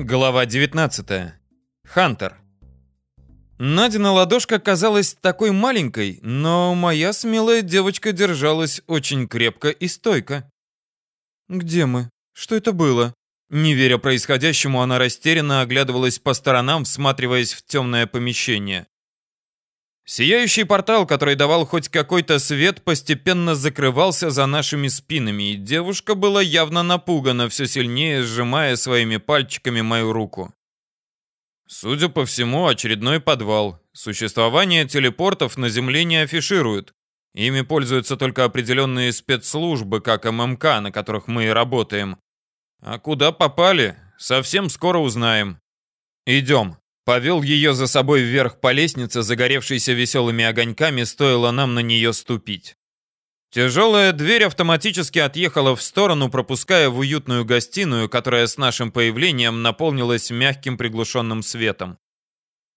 Глава 19. Хантер. Надина ладошка казалась такой маленькой, но моя смелая девочка держалась очень крепко и стойко. «Где мы? Что это было?» Не веря происходящему, она растерянно оглядывалась по сторонам, всматриваясь в темное помещение. Сияющий портал, который давал хоть какой-то свет, постепенно закрывался за нашими спинами, и девушка была явно напугана, все сильнее сжимая своими пальчиками мою руку. Судя по всему, очередной подвал. Существование телепортов на Земле не афишируют. Ими пользуются только определенные спецслужбы, как ММК, на которых мы и работаем. А куда попали, совсем скоро узнаем. Идем. Повел ее за собой вверх по лестнице, загоревшейся веселыми огоньками, стоило нам на нее ступить. Тяжелая дверь автоматически отъехала в сторону, пропуская в уютную гостиную, которая с нашим появлением наполнилась мягким приглушенным светом.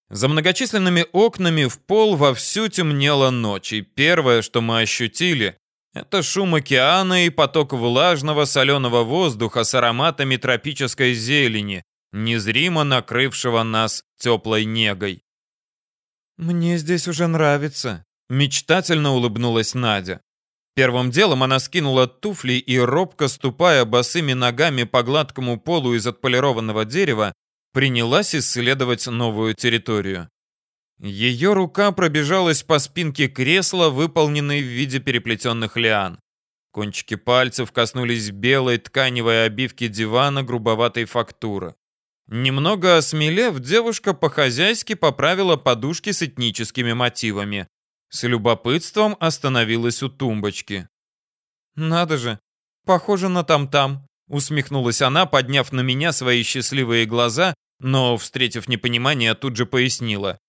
За многочисленными окнами в пол вовсю темнела ночь, и первое, что мы ощутили, это шум океана и поток влажного соленого воздуха с ароматами тропической зелени, незримо накрывшего нас теплой негой. «Мне здесь уже нравится», — мечтательно улыбнулась Надя. Первым делом она скинула туфли и, робко ступая босыми ногами по гладкому полу из отполированного дерева, принялась исследовать новую территорию. Ее рука пробежалась по спинке кресла, выполненной в виде переплетенных лиан. Кончики пальцев коснулись белой тканевой обивки дивана грубоватой фактуры. Немного осмелев, девушка по-хозяйски поправила подушки с этническими мотивами. С любопытством остановилась у тумбочки. «Надо же, похоже на там-там», — усмехнулась она, подняв на меня свои счастливые глаза, но, встретив непонимание, тут же пояснила.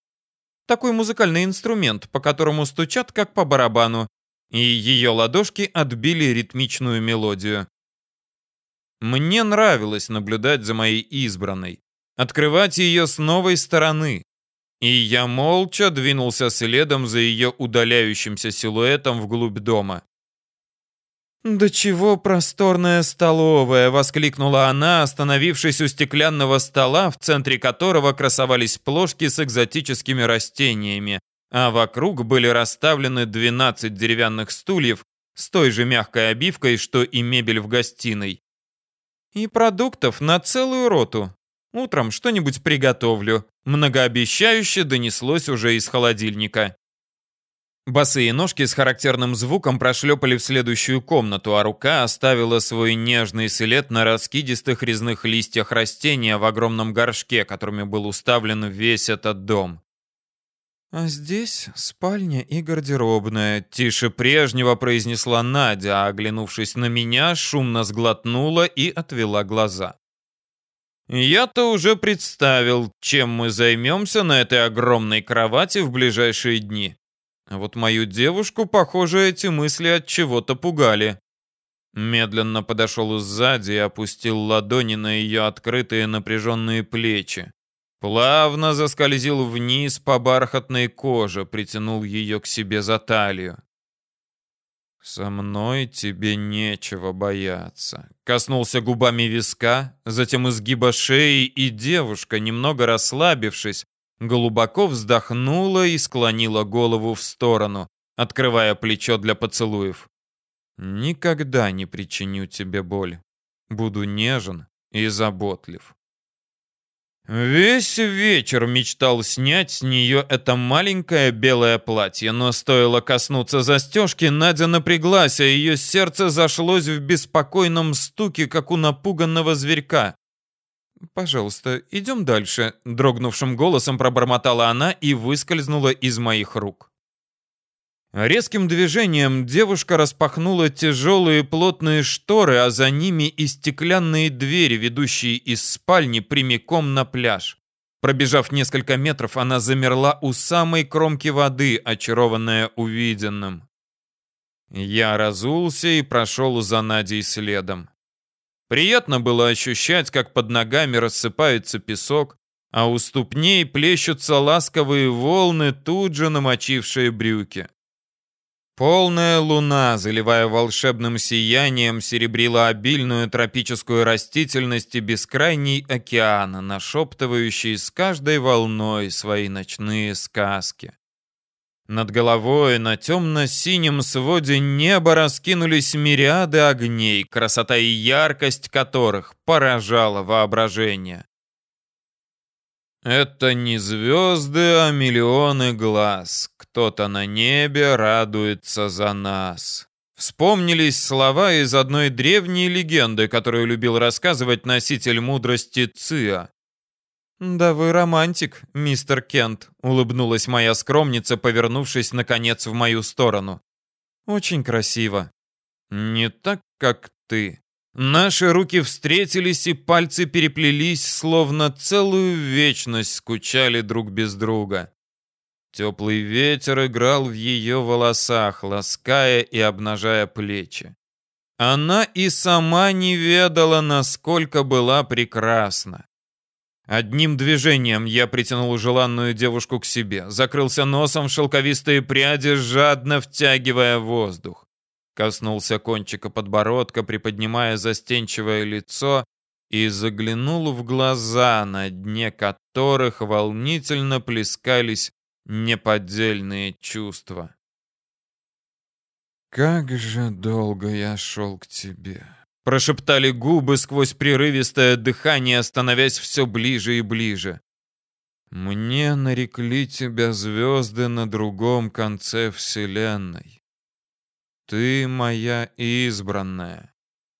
«Такой музыкальный инструмент, по которому стучат, как по барабану, и ее ладошки отбили ритмичную мелодию. Мне нравилось наблюдать за моей избранной, открывать ее с новой стороны. И я молча двинулся следом за ее удаляющимся силуэтом вглубь дома. «Да чего просторная столовая!» — воскликнула она, остановившись у стеклянного стола, в центре которого красовались плошки с экзотическими растениями, а вокруг были расставлены 12 деревянных стульев с той же мягкой обивкой, что и мебель в гостиной. И продуктов на целую роту. Утром что-нибудь приготовлю. Многообещающе донеслось уже из холодильника. Босые ножки с характерным звуком прошлепали в следующую комнату, а рука оставила свой нежный след на раскидистых резных листьях растения в огромном горшке, которыми был уставлен весь этот дом. «А здесь спальня и гардеробная», — тише прежнего произнесла Надя, а, оглянувшись на меня, шумно сглотнула и отвела глаза. Я-то уже представил, чем мы займемся на этой огромной кровати в ближайшие дни. А вот мою девушку, похоже, эти мысли от чего-то пугали. Медленно подошел сзади и опустил ладони на ее открытые напряженные плечи. Плавно заскользил вниз по бархатной коже, притянул ее к себе за талию. «Со мной тебе нечего бояться». Коснулся губами виска, затем изгиба шеи, и девушка, немного расслабившись, глубоко вздохнула и склонила голову в сторону, открывая плечо для поцелуев. «Никогда не причиню тебе боль. Буду нежен и заботлив». Весь вечер мечтал снять с нее это маленькое белое платье, но стоило коснуться застежки, Надя напряглась, а ее сердце зашлось в беспокойном стуке, как у напуганного зверька. «Пожалуйста, идем дальше», — дрогнувшим голосом пробормотала она и выскользнула из моих рук. Резким движением девушка распахнула тяжелые плотные шторы, а за ними и стеклянные двери, ведущие из спальни прямиком на пляж. Пробежав несколько метров, она замерла у самой кромки воды, очарованная увиденным. Я разулся и прошел за Надей следом. Приятно было ощущать, как под ногами рассыпается песок, а у ступней плещутся ласковые волны, тут же намочившие брюки. Полная луна, заливая волшебным сиянием, серебрила обильную тропическую растительность и бескрайний океан, нашептывающий с каждой волной свои ночные сказки. Над головой на темно-синем своде неба раскинулись мириады огней, красота и яркость которых поражала воображение. Это не звезды, а миллионы глаз. Кто-то на небе радуется за нас. Вспомнились слова из одной древней легенды, которую любил рассказывать носитель мудрости Циа. «Да вы романтик, мистер Кент», — улыбнулась моя скромница, повернувшись, наконец, в мою сторону. «Очень красиво». «Не так, как ты», Наши руки встретились, и пальцы переплелись, словно целую вечность скучали друг без друга. Теплый ветер играл в ее волосах, лаская и обнажая плечи. Она и сама не ведала, насколько была прекрасна. Одним движением я притянул желанную девушку к себе, закрылся носом в шелковистые пряди, жадно втягивая воздух коснулся кончика подбородка, приподнимая застенчивое лицо, и заглянул в глаза, на дне которых волнительно плескались неподдельные чувства. «Как же долго я шел к тебе!» Прошептали губы сквозь прерывистое дыхание, становясь все ближе и ближе. «Мне нарекли тебя звезды на другом конце Вселенной. Ты моя избранная.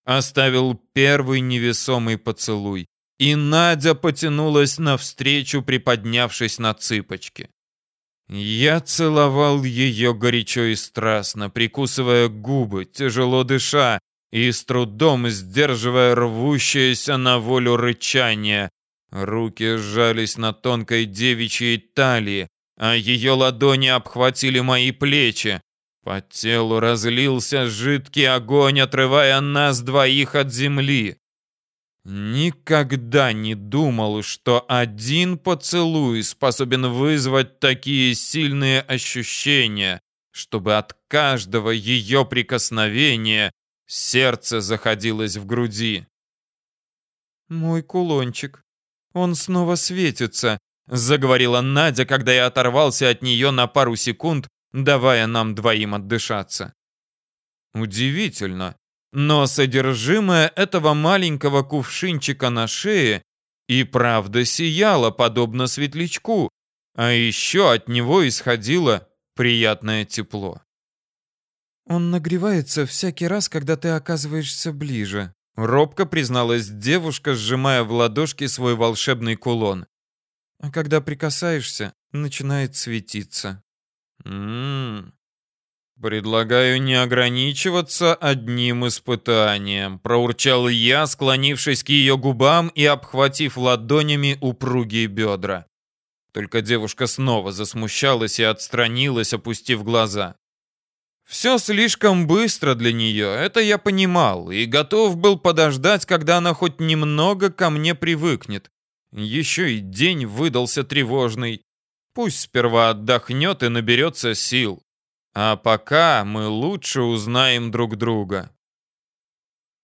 Оставил первый невесомый поцелуй, и Надя потянулась навстречу, приподнявшись на цыпочки. Я целовал ее горячо и страстно, прикусывая губы, тяжело дыша и с трудом сдерживая рвущееся на волю рычание. Руки сжались на тонкой девичьей талии, а ее ладони обхватили мои плечи. По телу разлился жидкий огонь, отрывая нас двоих от земли. Никогда не думал, что один поцелуй способен вызвать такие сильные ощущения, чтобы от каждого ее прикосновения сердце заходилось в груди. «Мой кулончик, он снова светится», — заговорила Надя, когда я оторвался от нее на пару секунд давая нам двоим отдышаться. Удивительно, но содержимое этого маленького кувшинчика на шее и правда сияло, подобно светлячку, а еще от него исходило приятное тепло. «Он нагревается всякий раз, когда ты оказываешься ближе», — робко призналась девушка, сжимая в ладошке свой волшебный кулон. «А когда прикасаешься, начинает светиться». Ммм. Предлагаю не ограничиваться одним испытанием, проурчал я, склонившись к ее губам и обхватив ладонями упругие бедра. Только девушка снова засмущалась и отстранилась, опустив глаза. Все слишком быстро для нее, это я понимал, и готов был подождать, когда она хоть немного ко мне привыкнет. Еще и день выдался тревожный. Пусть сперва отдохнет и наберется сил. А пока мы лучше узнаем друг друга.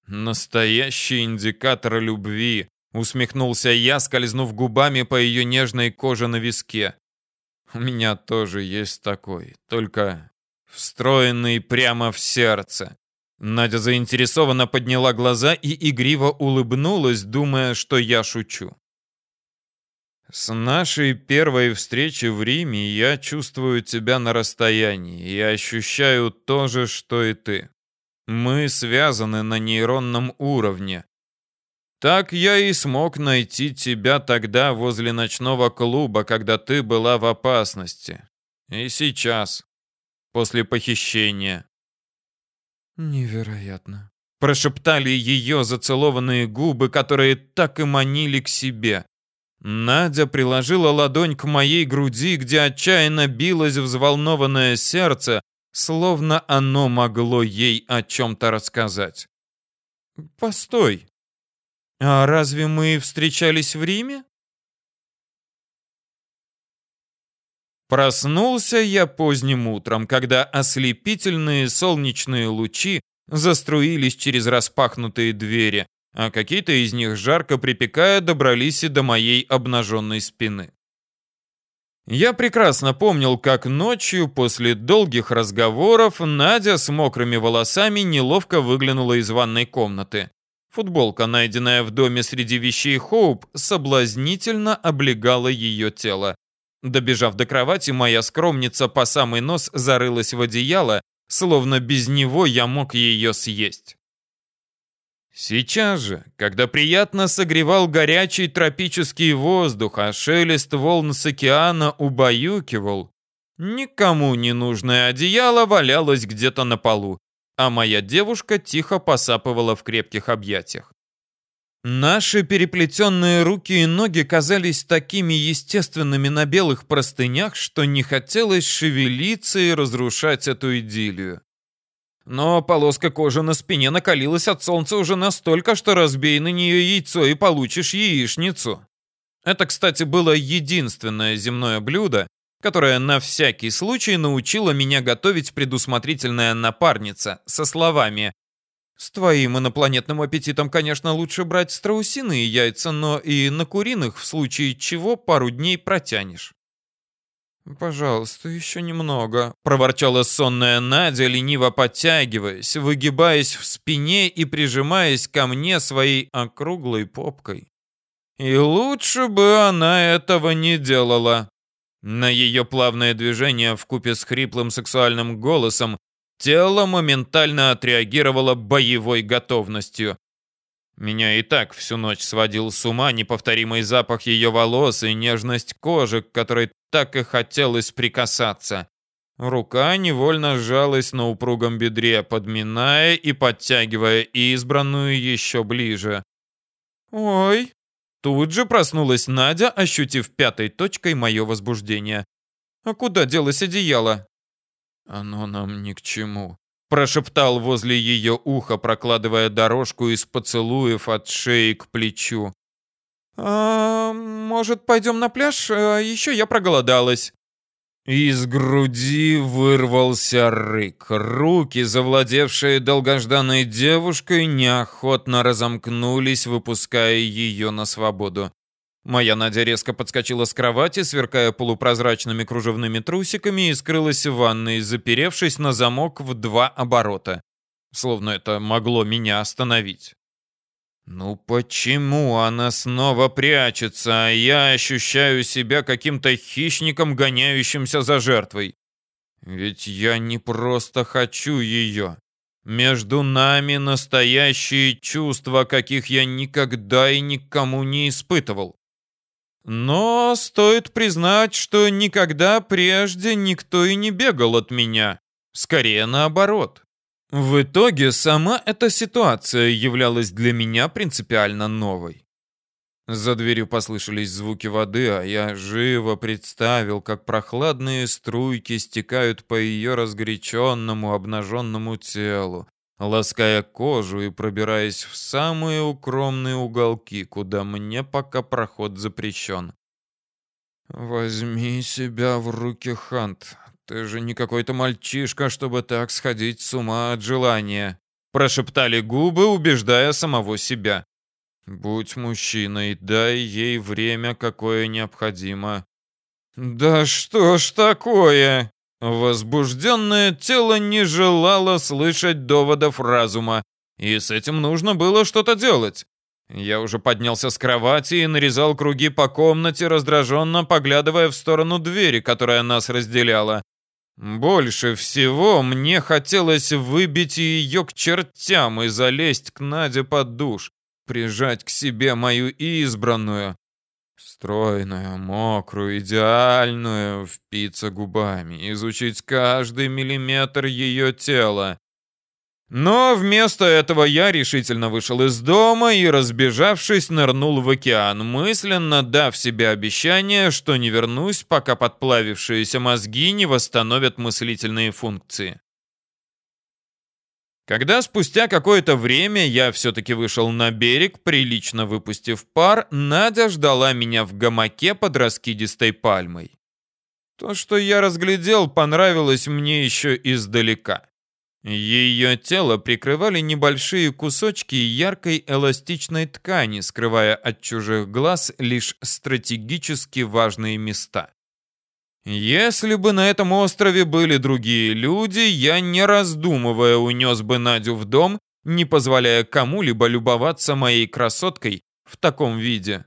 Настоящий индикатор любви, усмехнулся я, скользнув губами по ее нежной коже на виске. У меня тоже есть такой, только встроенный прямо в сердце. Надя заинтересованно подняла глаза и игриво улыбнулась, думая, что я шучу. С нашей первой встречи в Риме я чувствую тебя на расстоянии и ощущаю то же, что и ты. Мы связаны на нейронном уровне. Так я и смог найти тебя тогда возле ночного клуба, когда ты была в опасности. И сейчас, после похищения. Невероятно. Прошептали ее зацелованные губы, которые так и манили к себе. Надя приложила ладонь к моей груди, где отчаянно билось взволнованное сердце, словно оно могло ей о чем-то рассказать. «Постой, а разве мы встречались в Риме?» Проснулся я поздним утром, когда ослепительные солнечные лучи заструились через распахнутые двери, а какие-то из них, жарко припекая, добрались и до моей обнаженной спины. Я прекрасно помнил, как ночью после долгих разговоров Надя с мокрыми волосами неловко выглянула из ванной комнаты. Футболка, найденная в доме среди вещей Хоуп, соблазнительно облегала ее тело. Добежав до кровати, моя скромница по самый нос зарылась в одеяло, словно без него я мог ее съесть. Сейчас же, когда приятно согревал горячий тропический воздух, а шелест волн с океана убаюкивал, никому не нужное одеяло валялось где-то на полу, а моя девушка тихо посапывала в крепких объятиях. Наши переплетенные руки и ноги казались такими естественными на белых простынях, что не хотелось шевелиться и разрушать эту идиллию. Но полоска кожи на спине накалилась от солнца уже настолько, что разбей на нее яйцо и получишь яичницу. Это, кстати, было единственное земное блюдо, которое на всякий случай научила меня готовить предусмотрительная напарница со словами с твоим инопланетным аппетитом, конечно, лучше брать страусиные яйца, но и на куриных в случае чего пару дней протянешь. «Пожалуйста, еще немного», — проворчала сонная Надя, лениво подтягиваясь, выгибаясь в спине и прижимаясь ко мне своей округлой попкой. И лучше бы она этого не делала. На ее плавное движение в купе с хриплым сексуальным голосом Тело моментально отреагировало боевой готовностью. Меня и так всю ночь сводил с ума неповторимый запах ее волос и нежность кожи, к которой так и хотелось прикасаться. Рука невольно сжалась на упругом бедре, подминая и подтягивая избранную еще ближе. «Ой!» Тут же проснулась Надя, ощутив пятой точкой мое возбуждение. «А куда делось одеяло?» «Оно нам ни к чему», — прошептал возле ее уха, прокладывая дорожку из поцелуев от шеи к плечу. «А, может, пойдем на пляж? А еще я проголодалась». Из груди вырвался рык. Руки, завладевшие долгожданной девушкой, неохотно разомкнулись, выпуская ее на свободу. Моя Надя резко подскочила с кровати, сверкая полупрозрачными кружевными трусиками и скрылась в ванной, заперевшись на замок в два оборота. Словно это могло меня остановить. Ну почему она снова прячется, а я ощущаю себя каким-то хищником, гоняющимся за жертвой? Ведь я не просто хочу ее. Между нами настоящие чувства, каких я никогда и никому не испытывал. Но стоит признать, что никогда прежде никто и не бегал от меня. Скорее наоборот. В итоге сама эта ситуация являлась для меня принципиально новой. За дверью послышались звуки воды, а я живо представил, как прохладные струйки стекают по ее разгоряченному обнаженному телу, лаская кожу и пробираясь в самые укромные уголки, куда мне пока проход запрещен. «Возьми себя в руки, Хант. Ты же не какой-то мальчишка, чтобы так сходить с ума от желания», прошептали губы, убеждая самого себя. «Будь мужчиной, дай ей время, какое необходимо». «Да что ж такое?» Возбужденное тело не желало слышать доводов разума, и с этим нужно было что-то делать. Я уже поднялся с кровати и нарезал круги по комнате, раздраженно поглядывая в сторону двери, которая нас разделяла. Больше всего мне хотелось выбить ее к чертям и залезть к Наде под душ, прижать к себе мою избранную. Стройную, мокрую, идеальную, впиться губами, изучить каждый миллиметр ее тела. Но вместо этого я решительно вышел из дома и, разбежавшись, нырнул в океан, мысленно дав себе обещание, что не вернусь, пока подплавившиеся мозги не восстановят мыслительные функции. Когда спустя какое-то время я все-таки вышел на берег, прилично выпустив пар, Надя ждала меня в гамаке под раскидистой пальмой. То, что я разглядел, понравилось мне еще издалека. Ее тело прикрывали небольшие кусочки яркой эластичной ткани, скрывая от чужих глаз лишь стратегически важные места. Если бы на этом острове были другие люди, я, не раздумывая, унес бы Надю в дом, не позволяя кому-либо любоваться моей красоткой в таком виде.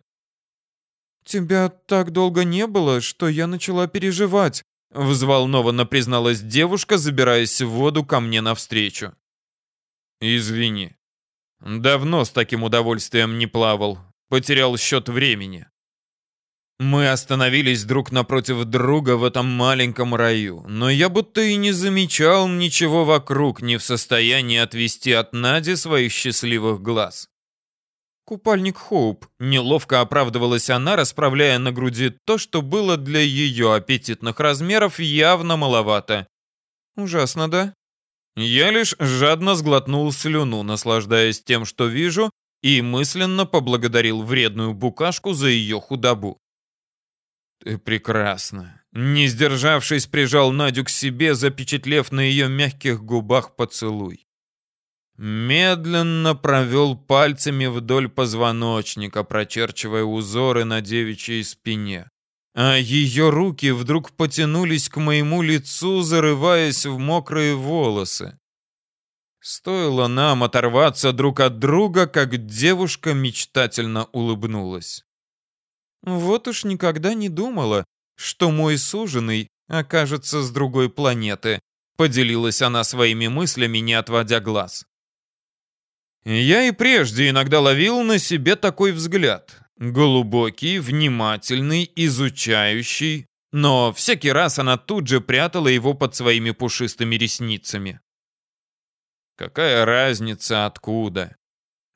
«Тебя так долго не было, что я начала переживать», взволнованно призналась девушка, забираясь в воду ко мне навстречу. «Извини. Давно с таким удовольствием не плавал. Потерял счет времени». Мы остановились друг напротив друга в этом маленьком раю, но я будто и не замечал ничего вокруг, не в состоянии отвести от Нади своих счастливых глаз. Купальник Хоуп. Неловко оправдывалась она, расправляя на груди то, что было для ее аппетитных размеров явно маловато. Ужасно, да? Я лишь жадно сглотнул слюну, наслаждаясь тем, что вижу, и мысленно поблагодарил вредную букашку за ее худобу. Ты прекрасна. Не сдержавшись, прижал Надю к себе, запечатлев на ее мягких губах поцелуй медленно провел пальцами вдоль позвоночника, прочерчивая узоры на девичьей спине. А ее руки вдруг потянулись к моему лицу, зарываясь в мокрые волосы. Стоило нам оторваться друг от друга, как девушка мечтательно улыбнулась. Вот уж никогда не думала, что мой суженый окажется с другой планеты, поделилась она своими мыслями, не отводя глаз. Я и прежде иногда ловил на себе такой взгляд. Глубокий, внимательный, изучающий. Но всякий раз она тут же прятала его под своими пушистыми ресницами. Какая разница откуда?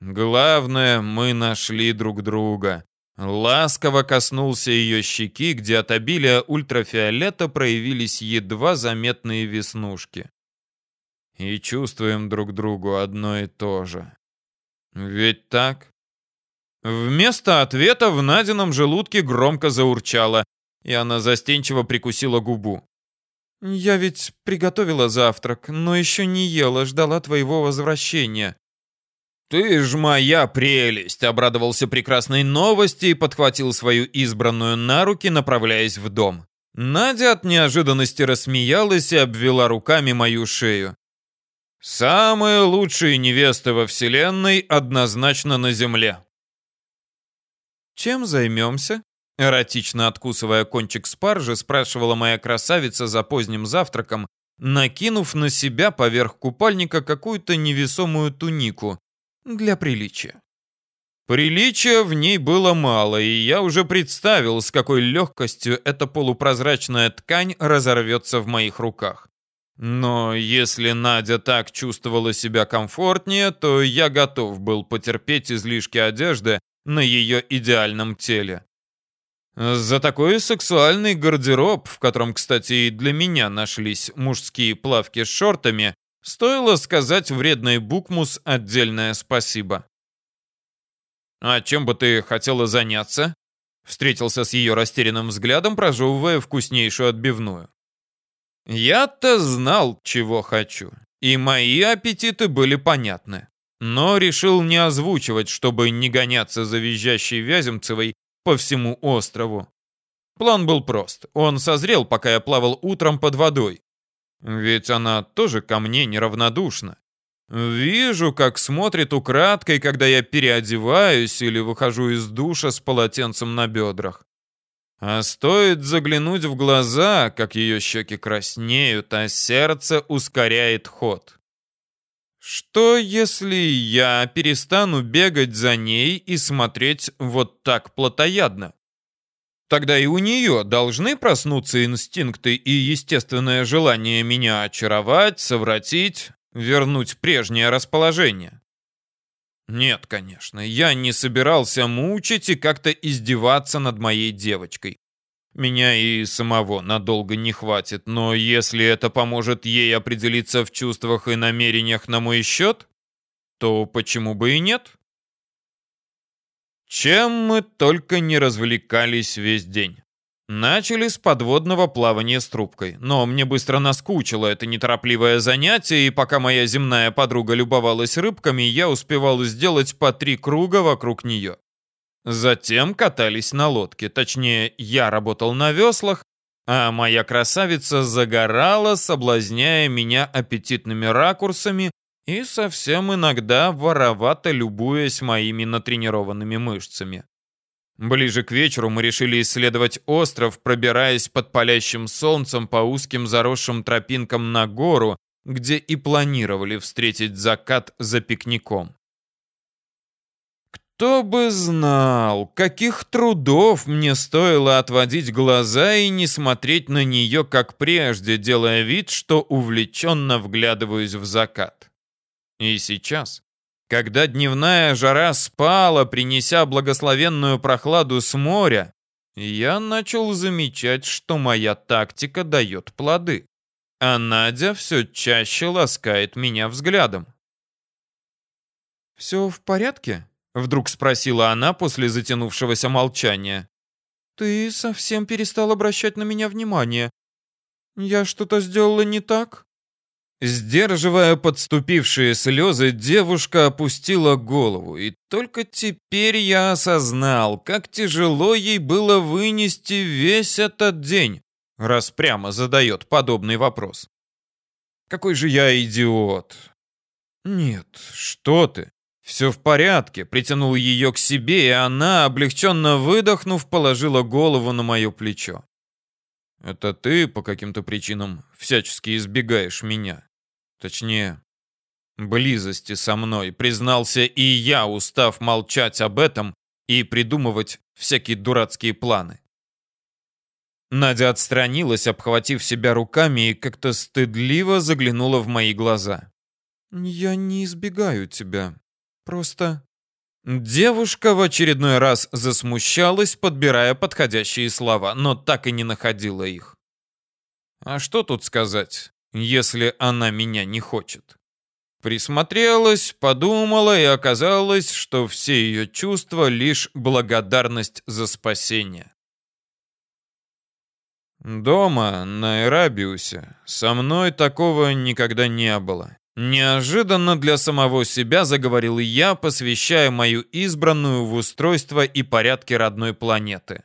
Главное, мы нашли друг друга. Ласково коснулся ее щеки, где от обилия ультрафиолета проявились едва заметные веснушки и чувствуем друг другу одно и то же. Ведь так? Вместо ответа в Надином желудке громко заурчало, и она застенчиво прикусила губу. «Я ведь приготовила завтрак, но еще не ела, ждала твоего возвращения». «Ты ж моя прелесть!» — обрадовался прекрасной новости и подхватил свою избранную на руки, направляясь в дом. Надя от неожиданности рассмеялась и обвела руками мою шею. Самые лучшие невесты во Вселенной однозначно на Земле. Чем займемся? Эротично откусывая кончик спаржи, спрашивала моя красавица за поздним завтраком, накинув на себя поверх купальника какую-то невесомую тунику для приличия. Приличия в ней было мало, и я уже представил, с какой легкостью эта полупрозрачная ткань разорвется в моих руках. Но если Надя так чувствовала себя комфортнее, то я готов был потерпеть излишки одежды на ее идеальном теле. За такой сексуальный гардероб, в котором, кстати, и для меня нашлись мужские плавки с шортами, стоило сказать вредной Букмус отдельное спасибо. «А чем бы ты хотела заняться?» Встретился с ее растерянным взглядом, прожевывая вкуснейшую отбивную. Я-то знал, чего хочу, и мои аппетиты были понятны. Но решил не озвучивать, чтобы не гоняться за визжащей Вяземцевой по всему острову. План был прост. Он созрел, пока я плавал утром под водой. Ведь она тоже ко мне неравнодушна. Вижу, как смотрит украдкой, когда я переодеваюсь или выхожу из душа с полотенцем на бедрах. А стоит заглянуть в глаза, как ее щеки краснеют, а сердце ускоряет ход. Что, если я перестану бегать за ней и смотреть вот так плотоядно? Тогда и у нее должны проснуться инстинкты и естественное желание меня очаровать, совратить, вернуть прежнее расположение. Нет, конечно, я не собирался мучить и как-то издеваться над моей девочкой. Меня и самого надолго не хватит, но если это поможет ей определиться в чувствах и намерениях на мой счет, то почему бы и нет? Чем мы только не развлекались весь день. Начали с подводного плавания с трубкой, но мне быстро наскучило это неторопливое занятие, и пока моя земная подруга любовалась рыбками, я успевал сделать по три круга вокруг нее. Затем катались на лодке, точнее, я работал на веслах, а моя красавица загорала, соблазняя меня аппетитными ракурсами и совсем иногда воровато любуясь моими натренированными мышцами. Ближе к вечеру мы решили исследовать остров, пробираясь под палящим солнцем по узким заросшим тропинкам на гору, где и планировали встретить закат за пикником. Кто бы знал, каких трудов мне стоило отводить глаза и не смотреть на нее, как прежде, делая вид, что увлеченно вглядываюсь в закат. И сейчас, когда дневная жара спала, принеся благословенную прохладу с моря, я начал замечать, что моя тактика дает плоды, а Надя все чаще ласкает меня взглядом. «Все в порядке?» — вдруг спросила она после затянувшегося молчания. «Ты совсем перестал обращать на меня внимание. Я что-то сделала не так?» Сдерживая подступившие слезы, девушка опустила голову, и только теперь я осознал, как тяжело ей было вынести весь этот день, раз прямо задает подобный вопрос. Какой же я идиот. Нет, что ты. Все в порядке. Притянул ее к себе, и она, облегченно выдохнув, положила голову на мое плечо. Это ты по каким-то причинам всячески избегаешь меня. Точнее, близости со мной, признался и я, устав молчать об этом и придумывать всякие дурацкие планы. Надя отстранилась, обхватив себя руками и как-то стыдливо заглянула в мои глаза. «Я не избегаю тебя. Просто...» Девушка в очередной раз засмущалась, подбирая подходящие слова, но так и не находила их. А что тут сказать? если она меня не хочет. Присмотрелась, подумала, и оказалось, что все ее чувства — лишь благодарность за спасение. Дома, на Эрабиусе, со мной такого никогда не было. Неожиданно для самого себя заговорил я, посвящая мою избранную в устройство и порядки родной планеты.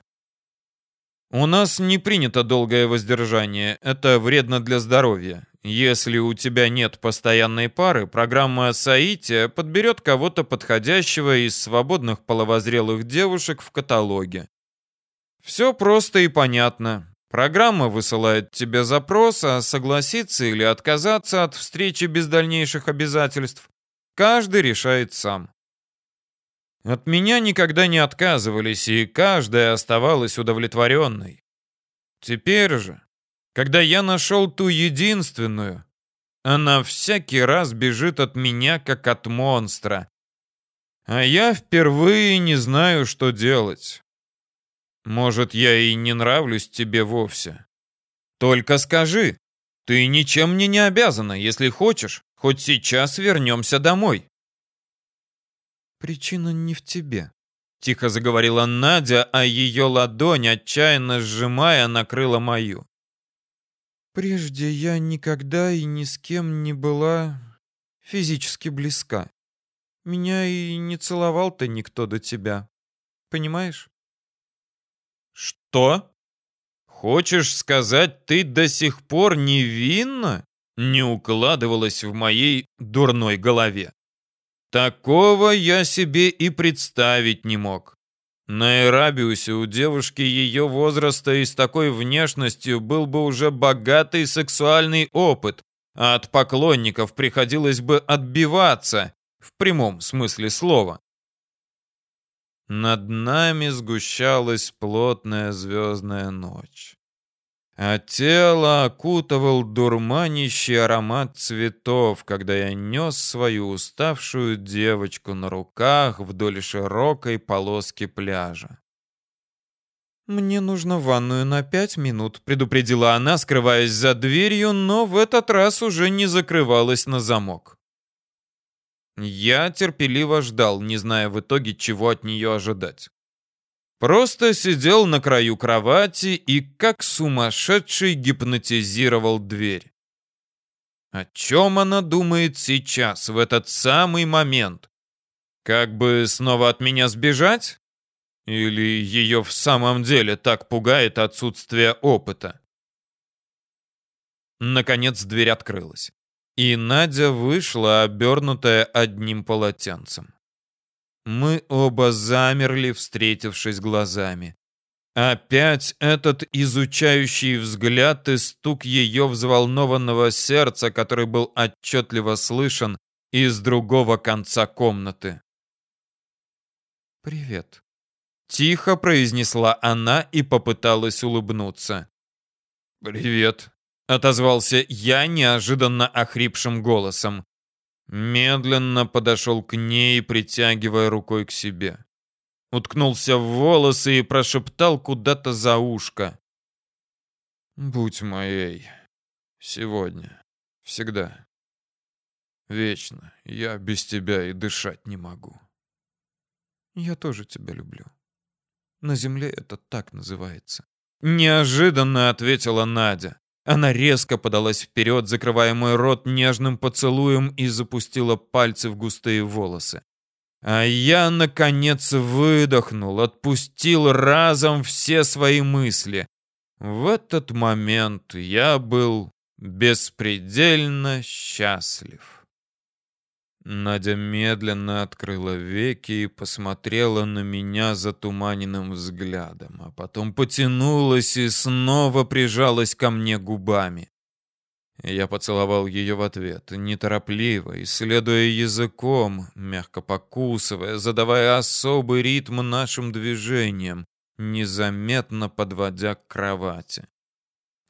У нас не принято долгое воздержание, это вредно для здоровья. Если у тебя нет постоянной пары, программа Саития подберет кого-то подходящего из свободных половозрелых девушек в каталоге. Все просто и понятно. Программа высылает тебе запрос, а согласиться или отказаться от встречи без дальнейших обязательств каждый решает сам. От меня никогда не отказывались, и каждая оставалась удовлетворенной. Теперь же, когда я нашел ту единственную, она всякий раз бежит от меня, как от монстра. А я впервые не знаю, что делать. Может, я и не нравлюсь тебе вовсе. Только скажи, ты ничем мне не обязана, если хочешь, хоть сейчас вернемся домой. «Причина не в тебе», — тихо заговорила Надя, а ее ладонь, отчаянно сжимая, накрыла мою. «Прежде я никогда и ни с кем не была физически близка. Меня и не целовал-то никто до тебя. Понимаешь?» «Что? Хочешь сказать, ты до сих пор невинна?» не укладывалось в моей дурной голове. Такого я себе и представить не мог. На Эрабиусе у девушки ее возраста и с такой внешностью был бы уже богатый сексуальный опыт, а от поклонников приходилось бы отбиваться, в прямом смысле слова. Над нами сгущалась плотная звездная ночь а тело окутывал дурманящий аромат цветов, когда я нес свою уставшую девочку на руках вдоль широкой полоски пляжа. «Мне нужно ванную на пять минут», — предупредила она, скрываясь за дверью, но в этот раз уже не закрывалась на замок. Я терпеливо ждал, не зная в итоге, чего от нее ожидать. Просто сидел на краю кровати и как сумасшедший гипнотизировал дверь. О чем она думает сейчас, в этот самый момент? Как бы снова от меня сбежать? Или ее в самом деле так пугает отсутствие опыта? Наконец дверь открылась, и Надя вышла, обернутая одним полотенцем. Мы оба замерли, встретившись глазами. Опять этот изучающий взгляд и стук ее взволнованного сердца, который был отчетливо слышен из другого конца комнаты. «Привет», — тихо произнесла она и попыталась улыбнуться. «Привет», — отозвался я неожиданно охрипшим голосом. Медленно подошел к ней, притягивая рукой к себе. Уткнулся в волосы и прошептал куда-то за ушко. «Будь моей. Сегодня. Всегда. Вечно. Я без тебя и дышать не могу». «Я тоже тебя люблю. На земле это так называется». Неожиданно ответила Надя. Она резко подалась вперед, закрывая мой рот нежным поцелуем и запустила пальцы в густые волосы. А я, наконец, выдохнул, отпустил разом все свои мысли. В этот момент я был беспредельно счастлив. Надя медленно открыла веки и посмотрела на меня затуманенным взглядом, а потом потянулась и снова прижалась ко мне губами. Я поцеловал ее в ответ, неторопливо, исследуя языком, мягко покусывая, задавая особый ритм нашим движениям, незаметно подводя к кровати.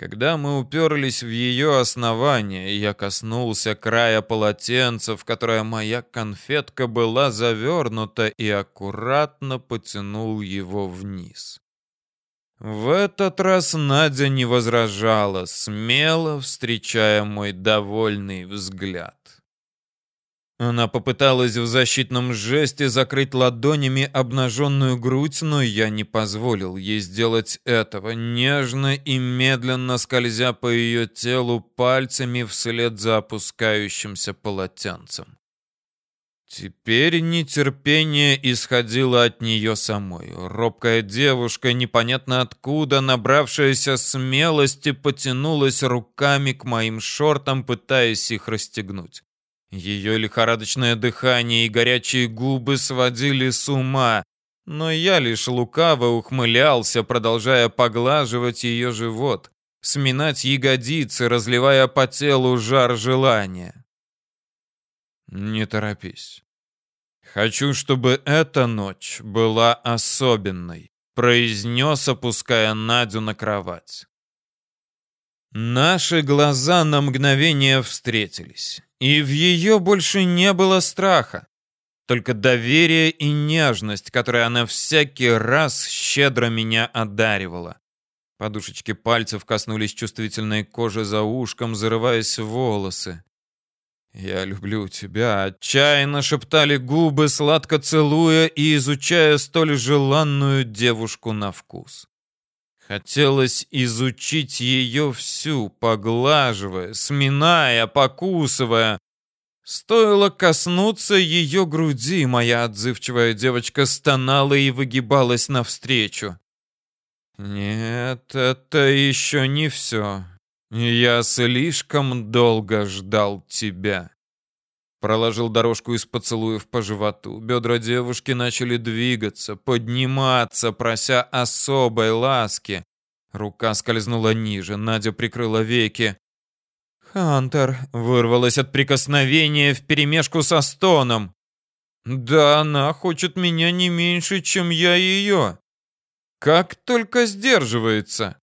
Когда мы уперлись в ее основание, я коснулся края полотенца, в которое моя конфетка была завернута, и аккуратно потянул его вниз. В этот раз Надя не возражала, смело встречая мой довольный взгляд. Она попыталась в защитном жесте закрыть ладонями обнаженную грудь, но я не позволил ей сделать этого, нежно и медленно скользя по ее телу пальцами вслед за опускающимся полотенцем. Теперь нетерпение исходило от нее самой. Робкая девушка, непонятно откуда, набравшаяся смелости, потянулась руками к моим шортам, пытаясь их расстегнуть. Ее лихорадочное дыхание и горячие губы сводили с ума, но я лишь лукаво ухмылялся, продолжая поглаживать ее живот, сминать ягодицы, разливая по телу жар желания. Не торопись. Хочу, чтобы эта ночь была особенной, произнес, опуская Надю на кровать. Наши глаза на мгновение встретились. И в ее больше не было страха, только доверие и нежность, которой она всякий раз щедро меня одаривала. Подушечки пальцев коснулись чувствительной кожи за ушком, зарываясь в волосы. «Я люблю тебя», — отчаянно шептали губы, сладко целуя и изучая столь желанную девушку на вкус. Хотелось изучить ее всю, поглаживая, сминая, покусывая. Стоило коснуться ее груди, моя отзывчивая девочка стонала и выгибалась навстречу. Нет, это еще не все. Я слишком долго ждал тебя. Проложил дорожку из поцелуев по животу. Бедра девушки начали двигаться, подниматься, прося особой ласки. Рука скользнула ниже, Надя прикрыла веки. «Хантер!» — вырвалась от прикосновения вперемешку со стоном. «Да она хочет меня не меньше, чем я ее. Как только сдерживается!»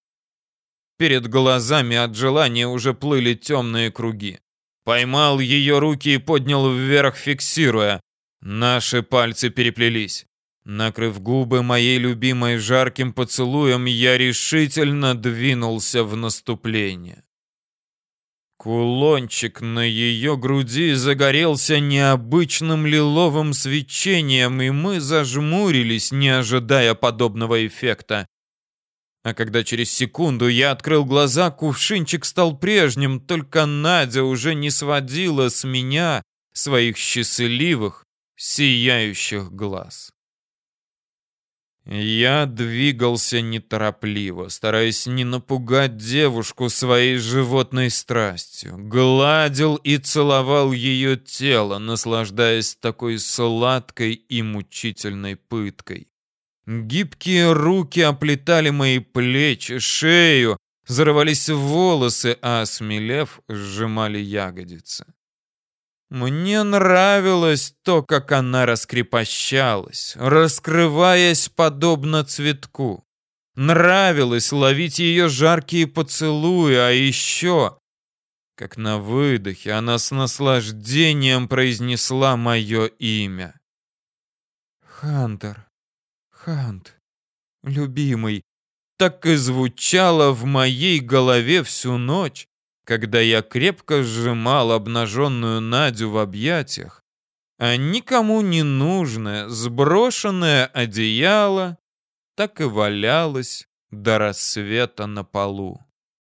Перед глазами от желания уже плыли темные круги. Поймал ее руки и поднял вверх, фиксируя. Наши пальцы переплелись. Накрыв губы моей любимой жарким поцелуем, я решительно двинулся в наступление. Кулончик на ее груди загорелся необычным лиловым свечением, и мы зажмурились, не ожидая подобного эффекта. А когда через секунду я открыл глаза, кувшинчик стал прежним, только Надя уже не сводила с меня своих счастливых, сияющих глаз. Я двигался неторопливо, стараясь не напугать девушку своей животной страстью. Гладил и целовал ее тело, наслаждаясь такой сладкой и мучительной пыткой. Гибкие руки оплетали мои плечи, шею, зарывались в волосы, а, осмелев, сжимали ягодицы. Мне нравилось то, как она раскрепощалась, раскрываясь подобно цветку. Нравилось ловить ее жаркие поцелуи, а еще, как на выдохе, она с наслаждением произнесла мое имя. «Хантер, Хант, любимый», так и звучало в моей голове всю ночь, когда я крепко сжимал обнаженную Надю в объятиях, а никому не нужное сброшенное одеяло так и валялось до рассвета на полу.